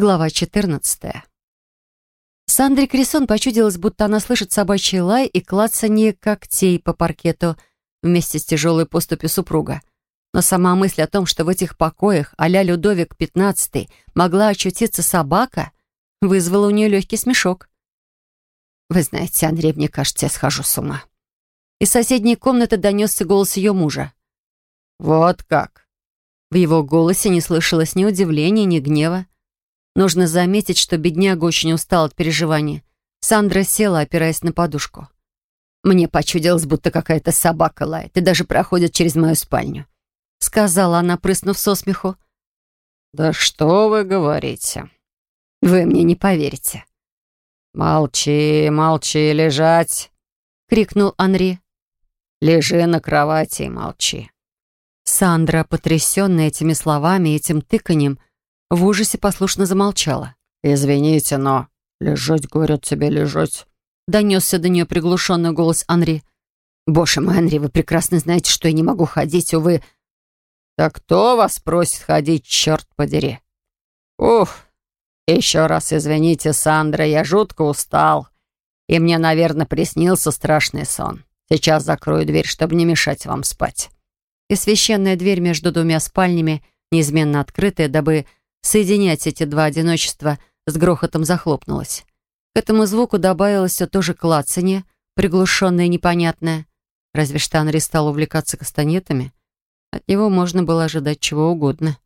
Глава 14. Сандре Крисон почудилось, будто она слышит собачий лай и клацанье когтей по паркету вместе с тяжелой поступью супруга. Но сама мысль о том, что в этих покоях а-ля Людовик XV могла очутиться собака, вызвала у нее легкий смешок. «Вы знаете, Андрей, мне кажется, я схожу с ума». Из соседней комнаты донесся голос ее мужа. «Вот как!» В его голосе не слышалось ни удивления, ни гнева. Нужно заметить, что бедняга очень устал от переживаний. Сандра села, опираясь на подушку. «Мне почудилось, будто какая-то собака лает и даже проходит через мою спальню», — сказала она, прыснув со смеху. «Да что вы говорите?» «Вы мне не поверите». «Молчи, молчи, лежать!» — крикнул Анри. «Лежи на кровати и молчи». Сандра, потрясенная этими словами и этим тыканьем, в ужасе послушно замолчала. «Извините, но лежать, говорят тебе, лежать», — донесся до нее приглушенный голос Анри. «Боже мой, Анри, вы прекрасно знаете, что я не могу ходить, увы». «Так кто вас просит ходить, черт подери?» «Ух, еще раз извините, Сандра, я жутко устал, и мне, наверное, приснился страшный сон. Сейчас закрою дверь, чтобы не мешать вам спать». И священная дверь между двумя спальнями, неизменно открытая, дабы соединять эти два одиночества, с грохотом захлопнулась. К этому звуку добавилось все то же клацанье, приглушенное и непонятное. Разве что Анри стал увлекаться кастанетами? От него можно было ожидать чего угодно.